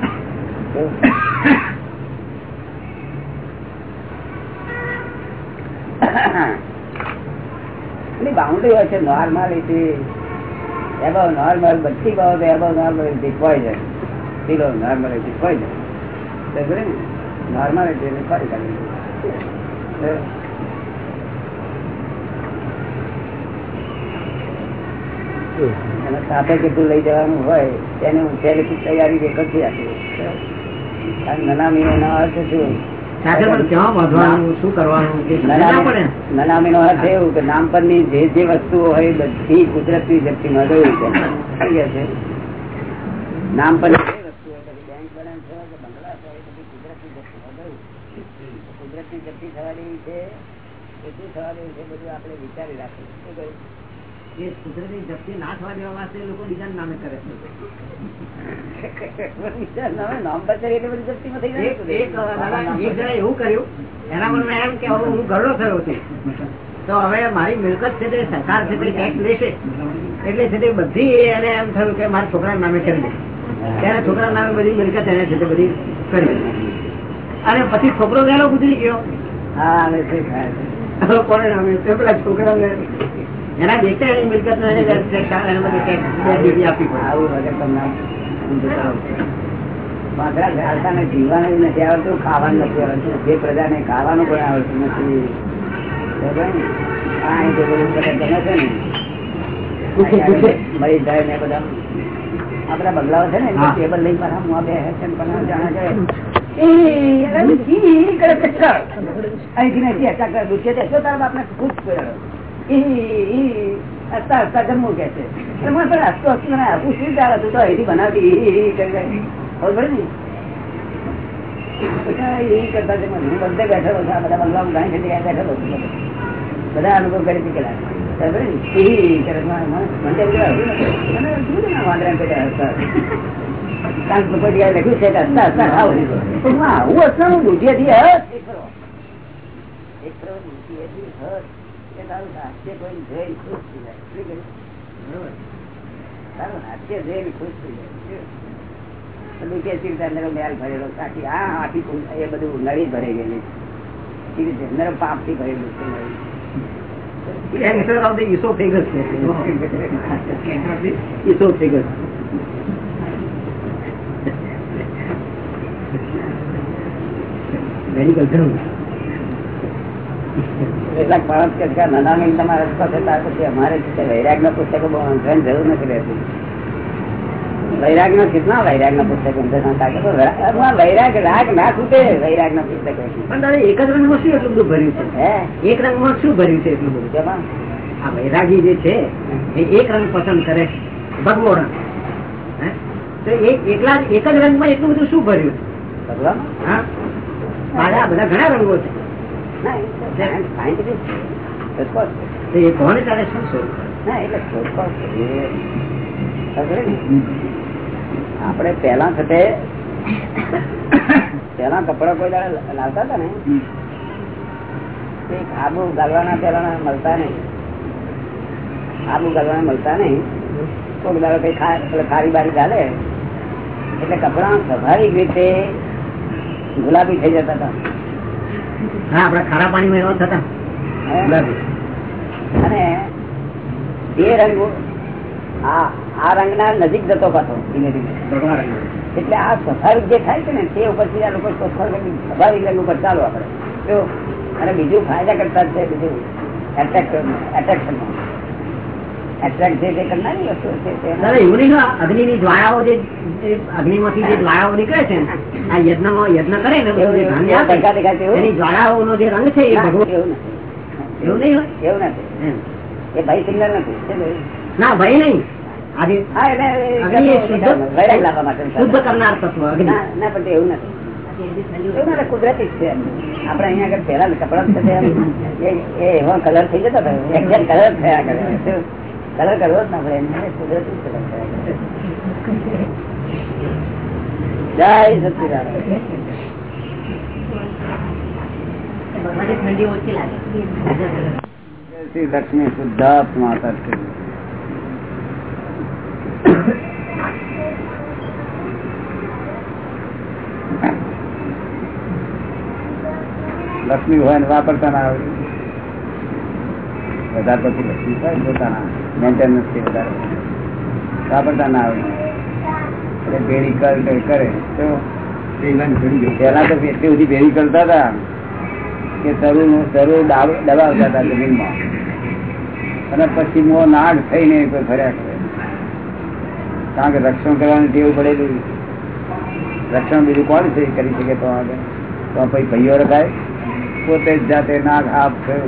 બાઉન્ડ્રી હોય છે નોર્માલિટી એબવ નોર્મલ બધી બાબતો above normality poison kilo normality poison normality એટલે ફરી અને સાથે કેટલું લઈ જવાનું હોય તેને હું પહેલેથી તૈયારી કરતી આપી. આ નનામીનો નો અર્થ શું? સમજ ના અર્થ એવું કે નામ પરની જે જે વસ્તુઓ હોય બધી કુદરતી શક્તિમાં ગયું છે. નામ પર કુદરતી જપ્તી થવા દેવી છે એ શું થવા દેવું છે. બધું આપણે વિચારી રાખીએ. શું કહ્યું? એ કુદરતી જપ્તી ના થવા દેવા માટે લોકો બીજા નામે કરે છે. એવું કર્યું એના મનમાં એમ કે હું ગરડો થયો છું તો હવે મારી મિલકત છે તે સરકાર છે તે ટેક્સ લેશે એટલે છે તે બધી એને એમ થયું કે મારા છોકરા નામે કરી દે ત્યારે છોકરા નામે બધી મિલકત એને છે તે બધી કરી અને પછી છોકરો ગયેલો ગુજરી ગયો હા કોને નામે પેલા છોકરા એના દેખતા એની મિલકત બધી ટેક્સ ડ્યુટી આપવી પડે જીવવાનું જ નથી આવડતું ખાવાનું નથી આવડતું જે પ્રજાને ખાવાનું પણ આવડતું નથી બરાબર ને? આ અહીં જે બધું બધા ગમે છે ને પૂછે, પૂછે. મરી જાય ને બધા આ બંગલાઓ છે ને ટેબલ લઈ પણ હું આ બે છે ને પણ જાણે કર. અહીંથી નથી હસતા કરે. દુખે છે, તારા બાપને ખુશ કર્યો. હસતા હસતા જમવું કે છે. મને પણ હસતો હસતો મને આવું શું ચાલે તું તો અહીંથી બનાવતી. ખબર ને? કરતા બધે. બધા બંગલામાં બેઠેલો બધા અનુભવ કરી ચૂકેલા લખ્યું છે હસતા હસતા ખાઓ હું આવું હસવાનું દુધિયાથી હસ. તારું હાસ્ય નરમ મેલ ભરેલો છે નળી. The esophagus. મેડિકલ કેટલાક માણસ કે નાના નહીં તમારા પાસે ત્યાર પછી અમારે વૈરાગ ના પુસ્તકો વાંચવાની જરૂર નથી રહેતી. વૈરાગ ના કેટલા વૈરાગ ના પુસ્તકો વૈરાગ રાગ ના છૂટે વૈરાગ ના પુસ્તકો પણ દાદા એક જ રંગમાં શું એટલું બધું ભર્યું છે? એક એક રંગમાં શું ભર્યું છે એટલું બધું? આ વૈરાગી જે છે એ એક રંગ પસંદ કરે ભગવો રંગ. હે? તો એક એકલા એક જ રંગમાં એટલું બધું શું ભર્યું છે? ભગવાન? હા? બધા ઘણા રંગો છે. એ કોને તારે શું ના એટલે? આપણે પેલા સાથે પેલા કપડા કોઈ દાડે લાવતા હતા ને આબુ ગાલવાના પેલા મળતા નહીં આબુ ગાલવાના મળતા નહીં કોઈક દાડો કઈ ખારી બારી ગાલે એટલે કપડા સ્વાભાવિક રીતે ગુલાબી થઈ જતા હતા હા આપડા ખારા પાણીમાં એવા થતા. અને એ રંગ આ આ રંગના નજીક જતો પાછો ધીમે ધીમે. રંગ. એટલે આ સ્વાભાવિક જે થાય છે ને તે ઉપરથી આ લોકો સ્વાભાવિક રંગ ઉપર ચાલો આપડે અને બીજું ફાયદા કરતા છે બીજું એટ્રેક્શન એટ્રેક્શન અગ્નિ ની જ્વાળાઓ જે જે અગ્નિમાંથી જે જ્વાળાઓ નીકળે છે આ યજ્ઞમાં યજ્ઞ કરે ને બધું જે ધાન્ય આપે, દેખા દેખા તેવું? એની જ્વાળાઓનો જે રંગ છે એ ના, એવું નહીં હોય? એવું નથી. એ ભાઈ સિંગર નથી. ના ભાઈ નહીં. કુદરતી છે. આપડે અહીંયા આગળ પેલા કપડા એવો કલર થઈ જતો કલર થયા કરે. કલર કરવો જ ના પડે એને કુદરતી કરે. જય સચિદાન લક્ષ્મી શુદ્ધાત્ માતા લક્ષ્મી હોય ને વાપરતા ના આવે વધારે પછી લખી થાય પોતાના મેન્ટેનન્સથી વધારે વાપરતા ના આવે. એટલે ભેડી કર કર કરે. તો પેલા તો એટલી બધી ભેડી કરતા હતા કે તરુ તરુ દબાવતા હતા જમીનમાં. અને પછી મો નાગ થઈને કોઈ ફર્યા કરે. કારણ કે રક્ષણ કરવાની ટેવ પડેલી. રક્ષણ બીજું કોણ છે? કરી શકે તો આગળ. તો પછી ભાઈઓ રખાય? પોતે જાતે નાગ આપ થયો.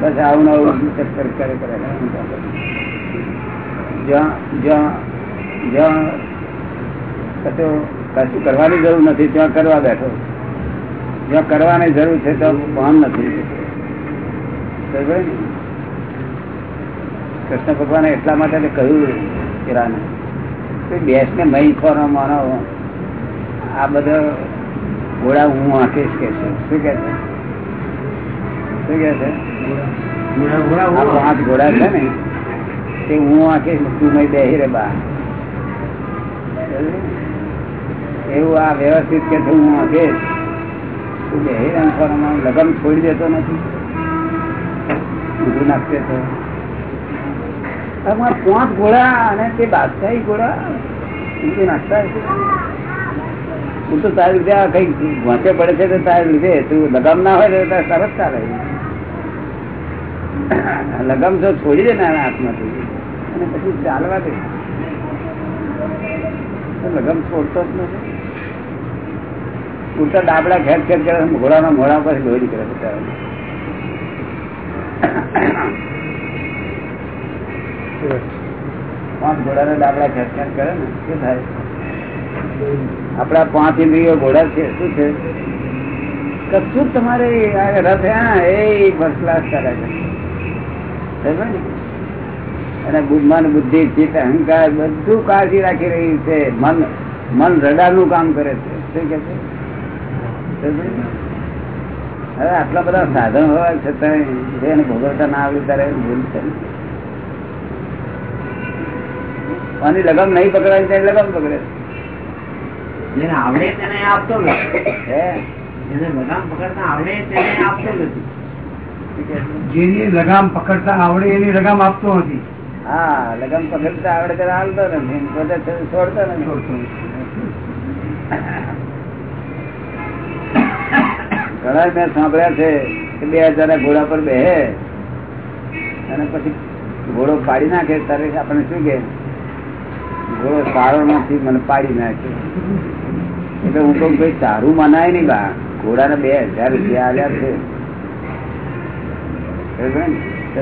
બસ આવું ચક્કર કરે કરે જ્યાં જ્યાં કશું કરવાની જરૂર નથી, ત્યાં કરવા બેઠો. જ્યાં કરવાની જરૂર છે તો ભાન નથી. કૃષ્ણ ભગવાને એટલા માટે કહ્યું કે બેસને મહી ખોરો માનો આ બધા ઘોડા હું આંકીશ કે છે. શું કે છે? શું કે છે? પાંચ ઘોડા છે ને. તે હું આંકીશ તું મય બેહી રે બા. એવું આ વ્યવસ્થિત કે હું આંકીશ તું બેહી રે ખોરામાં લગન છોડી દેતો નથી. ઊંધું નાખશે તો. પાંચ ઘોડા અને તે બાદશાહી ઘોડા ઊંધું નાખતા હું તો તારી લીધે આ કઈ વાંચે પડે છે તો તારી લીધે તું લગામ ના હોય તો સરસ ચાલે લગામ તો છોડી દે ને હાથમાંથી અને પછી ચાલવા દે. લગામ છોડતો જ નથી. ઉડતા ડાબડા ખેંચ ખેંચ કરે ઘોડાના મોડા પર દોરી કરે. પાંચ ઘોડાના ડાબડા ઘેર ખેર કરે ને શું થાય? આપડા પાંચ ઇન્દ્રિયો ઘોડા છે, શું છે? કશું તમારે રથ એ ફર્સ્ટ ક્લાસ કરે છે. અને બુદ્ધમાન બુદ્ધિ, ચિત્ત, અહંકાર બધું કાળજી રાખી રહ્યું છે. મન મન રડારનું કામ કરે છે. શું કે છે? હવે આટલા બધા સાધન હોવા છતાં એને ભોગવતા ના આવ્યું ત્યારે ભૂલ છે. આની લગમ નહીં પકડાય ત્યારે લગમ પકડે જેને આવડે તેને આપતો નથી. જેને લગામ પકડતા આવડે તેને આપતો નથી. જેની લગામ પકડતા આવડે એની લગામ આપતો નથી. હા લગામ પકડતા આવડે ત્યારે હાલતો નથી. છોડતો નથી. ઘણા મેં સાંભળ્યા છે કે બે હજાર ઘોડા પર બેહે અને પછી ઘોડો પાડી નાખે ત્યારે આપણે શું કે ઘોડો સારો નથી મને પાડી નાખે. એટલે હું કહું ભાઈ સારું મનાય નહીં બા. ઘોડાને બે હજાર રૂપિયા આવ્યા છે.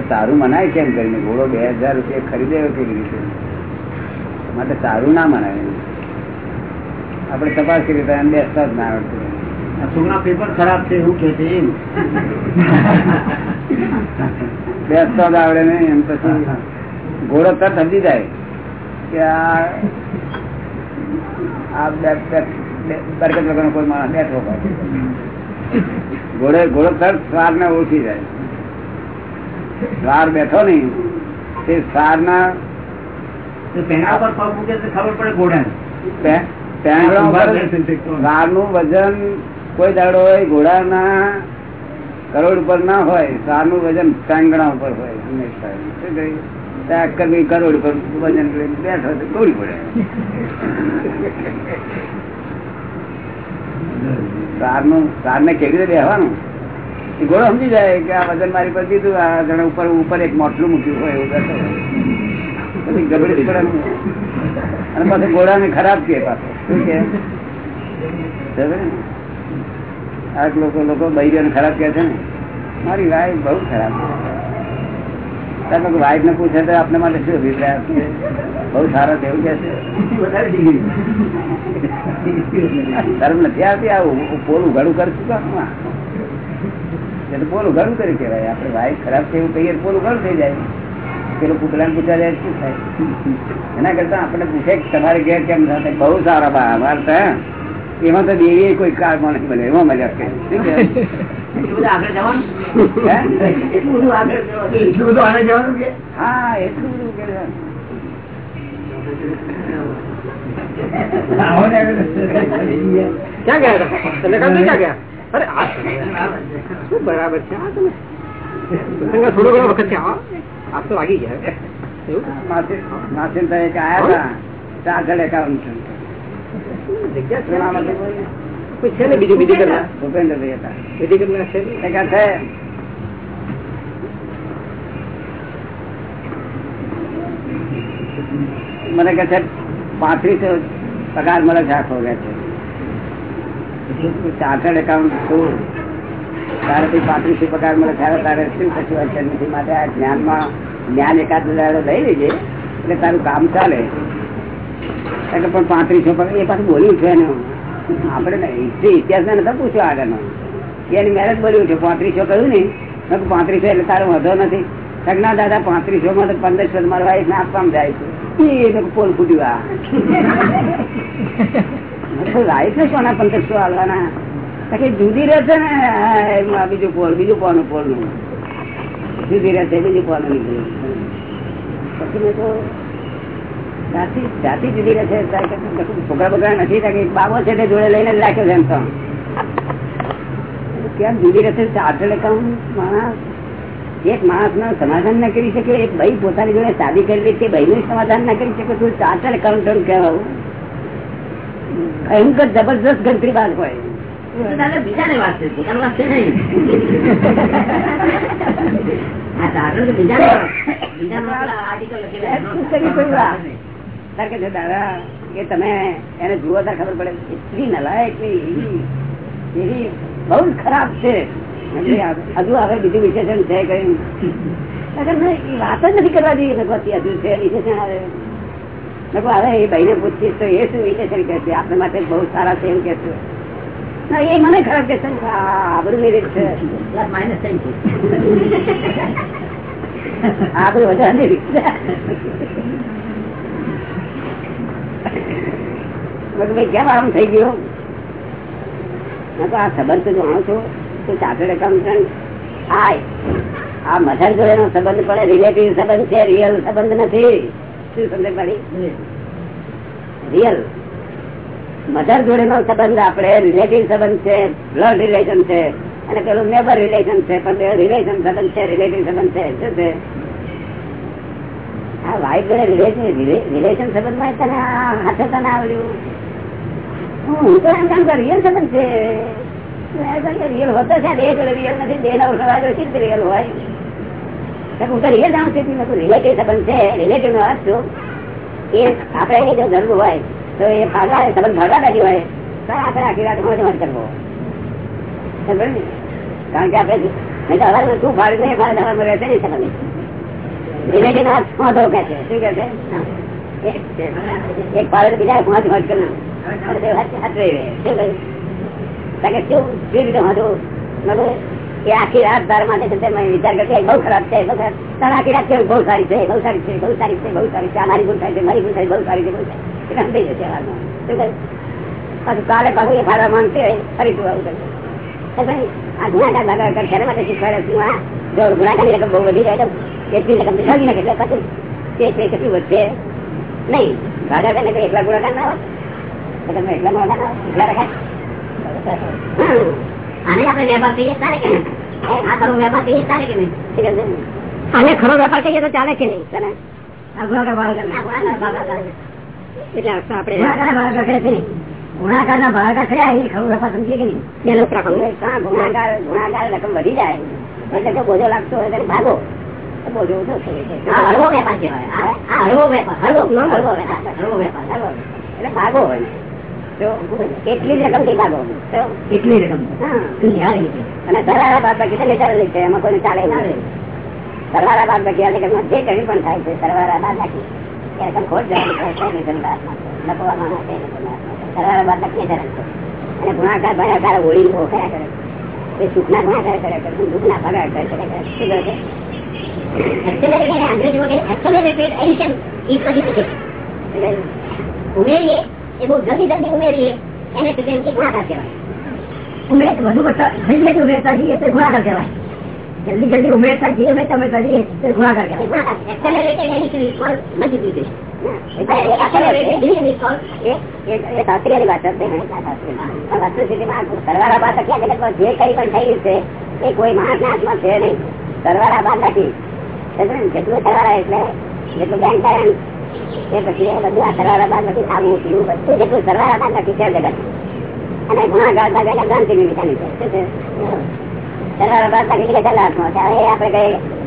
તારું મનાય કેમ કરીને? ઘોડો બે હજાર રૂપિયા ખરીદે કેવી રીતે? માટે તારું ના મનાય. આપણે તપાસ કરી એમ બેસતા જ ના આવડતું. આ પેપર ખરાબ છે એવું કે છે એમ. બેસતા જ આવડે નહીં એમ પછી ઘોડો તરત સમજી જાય. કે આ બરકત વગરનો કોઈ માણસ બેઠો હોય. ઘોડે ઘોડો સર સ્વાર ને ઓળખી જાય. સ્વાર બેઠો નહીં તે સ્વાર ના તો પર પગ મૂકે ખબર પડે ઘોડાને. પેંગડા ઉપર વજન કોઈ દાડો હોય ઘોડાના કરોડ ઉપર ના હોય સ્વારનું વજન પેંગડા ઉપર હોય. હંમેશા શું ઘોડો સમજી જાય કે આ વજન મારી પર દીધું, આ જણા ઉપર ઉપર એક મોટલું મૂક્યું હોય એવું હોય. પછી ગબડી પડે ને. અને પાછું ઘોડાને ખરાબ કે પાછો. શું કે આ લોકો લોકો બૈરીઓને ખરાબ કે છે ને? મારી વાઈફ બહુ ખરાબ છે. વાઈફ ને પૂછે તો આપને માટે શું અભિપ્રાય આપશે બહુ સારા એવું કે છે. વધારે નથી આવતી આવું પોલું ઘડું કરશું કાકમાં પોલ કરી કહેવાય. આપણે વાઈફ ખરાબ છે એવું કહીએ પોલું પોલ થઈ જાય. પેલો પુતળાને પૂછા જાય શું થાય? એના કરતા આપણે પૂછે તમારે ઘેર કેમ થશે બહુ સારા બા અમારે તો એમાં તો દેવી કોઈ કાર માણસ મળે એમાં મજા કે બધું આગળ જવાનું? હે? એટલું બધું આગળ જવાનું? એટલું બધું આગળ જવાનું કે? હા એટલું બધું કે ક્યાં ગયા હતા? ચંદ્રકાંત ક્યાં ગયા? અરે આ શું બરાબર છે? આ તમે. સત્સંગમાં થોડો ઘણો વખત છે આ આ તો વાગી ગયા. એવું? માસી માસી તો એક આયા હતા. ચાર્ટર્ડ એકાઉન્ટ જગ્યા છે ને બીજું બીજી કરના ભૂપેન્દ્રભાઈ હતા. બીજી છે મને કહે છે પાંત્રીસ પગાર મને રાખો ગયા છે. ચાર્ટર્ડ એકાઉન્ટ છું. તારે પાંત્રીસ પગાર મળે ત્યારે તારે શું કશું અડચણ નથી માટે? આ જ્ઞાનમાં જ્ઞાન એકાદ દાડો લઈ લેજે એટલે તારું કામ ચાલે. એટલે પણ પાંત્રીસો પગાર એ પાછું બોલ્યું છે એનું. હિસ્ટ્રી, ઇતિહાસ ને નતા પૂછ્યો આગળનો. એની મેરેજ બોલ્યું છે પાંત્રીસો કહ્યું ને પાંત્રીસો એટલે તારો વધો નથી. સગના દાદા પાંત્રીસો માં તો પંદરસો મારો વાઈફ ને આપવામાં જાય છે. એ પોલ ફૂટ્યું આ વાઈફ ને કોના પંદરસો આવવાના કે જુદી રહેશે ને બીજું પોલ, બીજું કોનું પોલનું જુદી રહેશે બીજું કોનું નીકળ્યું. પછી મેં તો જાતિ જુદી રહે છે છોકરા બોકરા નથી એક બાબો છે તે જોડે લઈને રાખ્યો છે એમ તો. કેમ જુદી રહે ચાર્ટર્ડ એકાઉન્ટ માણસ એક માણસનું સમાધાન ના કરી શકે એક ભાઈ પોતાની જોડે શાદી કરેલી તે ભાઈ નું સમાધાન ના કરી શકે તું ચાર્ટર્ડ એકાઉન્ટન્ટ કહેવાવું ભયંકર જબરદસ્ત હોય. બીજાની વાત છે પોતાની વાત છે નહીં. આ દાદા બીજાની વાત. બીજાનો પેલા આર્ટિકલ લખેલા તાર કે દાદા કે તમે એને જુઓ તાર ખબર પડે. એટલી નલાયક એવી બહુ ખરાબ છે. હજુ હવે બીજું વિશેષણ છે એ વાત જ નથી કરવા જોઈએ ભગવતી હજુ છે વિશેષણ આવે હવે. એ ભાઈને પૂછીશ તો એ શું વિશેષણ કે છે? આપણા માટે બહુ સારા છે એમ કે છે. એ મને ખરાબ કે છે. આ છે. પ્લસ માઇનસ થઈ છે. આ બધું વધારે ભાઈ કેમ આમ થઈ ગયો? આ સંબંધ જાણો છો? તું ચાર્ટર્ડ એકાઉન્ટન્ટ આય, આ મધર જોડે નો સંબંધ પડે રિલેટિવ સંબંધ છે રિયલ સંબંધ નથી. શું સમજ પડી? રિયલ મધર જોડે નો સંબંધ આપણે રિલેટિવ સંબંધ છે બ્લડ રિલેશન છે, અને પેલું નેબર રિલેશન છે, પણ રિલેશન સંબંધ છે રિલેટિવ સંબંધ છે, શું છે? વાઈફ એ આપણે જો ધર્મ હોય, તો એ ભાગા સંબંધ ભાગા નથી હોય, તો આપણે આખી વાત મોજ મોજ કરવો? કારણ કે આપણે નહીં તો હવે તું ફાડી રહેશે નહીં સંબંધ. નો વાંધો કે છે? શું કે છે? એક- બીજા આખી રાત તાર માટે વિચાર કરશે બહુ ખરાબ છે બહુ ખરાબ. તારે આખી રાત બહુ સારી છે બહુ સારી છે બહુ સારી છે બહુ સારી છે. મારી ભૂલ થાય છે મારી ભૂલ થાય બહુ સારી છે બહુ સારી છે. એટલે સમજાઈ જશે વાતમાં. શું કહ્યું? પાછું કાલે પાછું એ ફાળવા માંગશે ફરી તું આવું કરશે આ ગુનાકાર દાદા શેના માટે શીખવાડે છું આ જો ગુનાકારની રકમ બહુ વધી જાય તો એટલી રકમ ઠગી નાખે એટલે પછી તે છે કેટલું વધશે? નહીં. ભાગાકાર ને એકલા ગુનાકાર ના તો તમે એકલા ગુનાકાર ના એકલા રખાય આને આપણે વેપાર કહીએ ચાલે કે આ ખરો વેપાર કહીએ ચાલે કે નહીં? આને ખરો વેપાર કહીએ તો ચાલે કે નહીં? એટલે ગુણાકાર ના. ભાગાકાર થયા એ ખરું વેપાર સમજીએ કે નહીં? ગુણાકાર ગુણાકાર રકમ વધી જાય. એટલે બોજો લાગતો હોય ત્યારે ભાગો. તો બોજો ઓછો થઈ હળવો વેપાર કહેવાય. આ- આ હળવો વેપાર હળવો હળવો વેપાર હળવો વેપાર એટલે ભાગો હોય તો રકમથી ભાગો? તો રકમ? અને સરવાળા બાદ બાકી તો ચાલે છે? એમાં કોઈ ચાલે ના સરવાળા બાદ બાકી આ જગતમાં જે કઈ પણ થાય છે સરવાળા બાદ બાકી એ રકમ ખોટ જવાની લખવામાં સરવાળા બાદ બાકી અને ગુણાકાર હોળી ઊભો કર્યા કરે એ સુખના ગુણાકાર જલ્દી જલ્દી ગુણાકાર ઉમેરતા જઈએ તો ગુણાકાર ઉમેરતા ઉમેરતા ગુણાકાર કહેવાય Accelerated સરવાળા બાદ જગતમાં જે કઈ પણ થયું છે એ કોઈ માણસના હાથમાં છે નહીં સરવાળા બાદ નથી જેટલું સરવાળા એટલે જેટલું બેંક એ પછી એ બધું આ સરવાળા બાદ નથી ખાવું બધું જેટલું સરવાળા બાદ નથી છે જગત અને ઘણા ગાળતા ગયેલા નિશાની છે શું છે સરવાળા બાદ હવે આપણે કહીએ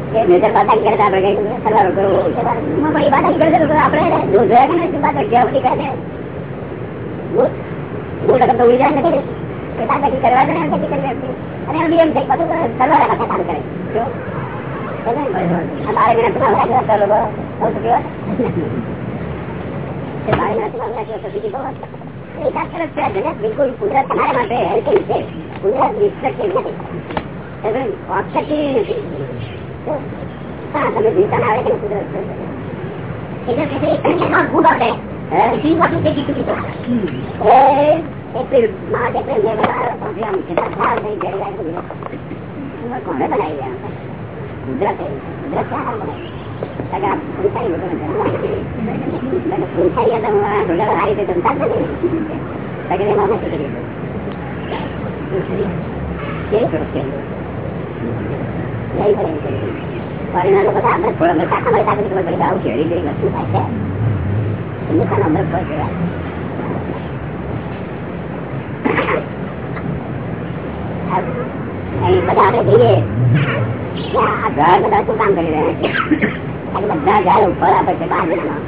બિલકુલ કુદરત તમારા માટે હેલ્પિંગ છે. કુદરત ડિસ્ટ્રક્ટિવ નથી. ઓબ્સ્ટ્રક્ટિવ નથી હા તમે ચિંતા ના આવે કે કુદરત છે એટલે કે છે કે ના good of he see what to take it to a April March April May પછી આમ કેટલા સાલ થઈ જાય કુદરત કોણે બનાવી કુદરત કુદરત ક્યાં બનાવી સગા પૂછાઈ પૂછાઈ નથી કરી કેવી સરસ છે જઈ પડે પરિણામ બધા આપણે થોડા બધા અમારી સાથે ખબર પડી કે આવું કેવી રીતે વસ્તુ થાય છે એનું ખાન અમૃત પર કહેવાય અહીં બધા આપણે જઈએ આ ઘર બધા શું કામ કરી રહ્યા છે આ બધા ઘર ઉપર આપે છે બાર જણામાં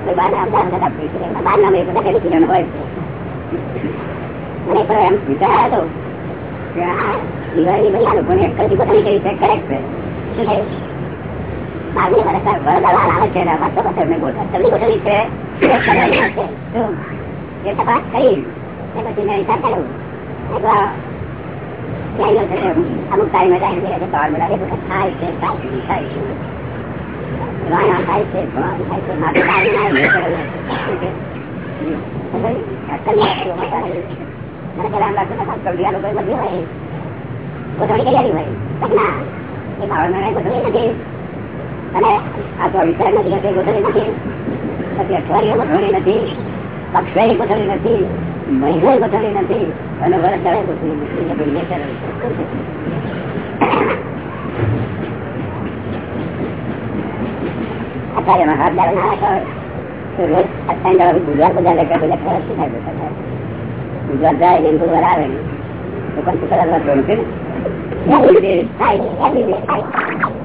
કોઈ બાર ના બધા બધા પૈસે બાર ના બધા કેટલી કિલો હોય છે અને પણ એમ વિચાર હતો કે આ દિવાળી ભાઈ લોકોને અક્કલથી પોતાની કઈ રીતે કરેક્ટ છે? શું થયું બારની વરસાદ વરદાવાળ આવે છે પાછો પાછો એમને ગોઠવ. તમને ગોઠવી છે? એ છે? તપાસ કરી એ પછી મેં વિચાર કર્યો. છે, અમુક ટાઈમે ટાઈમ છે ત્રણ બધા એક વખત થાય છે થાય છે, થાય છે થાય છે ભણવાનું થાય છે માથે છે? છે. મને પેલા એમ લાગતું હતું કે કવડિયા લોકોએ બધી હોય. અઠાણ દાડો ગુજરાત બધા લેખા બધા થાય ગુજરાત જાય ને ગુરુવાર આવે ને. તો પણ શું every day, every day.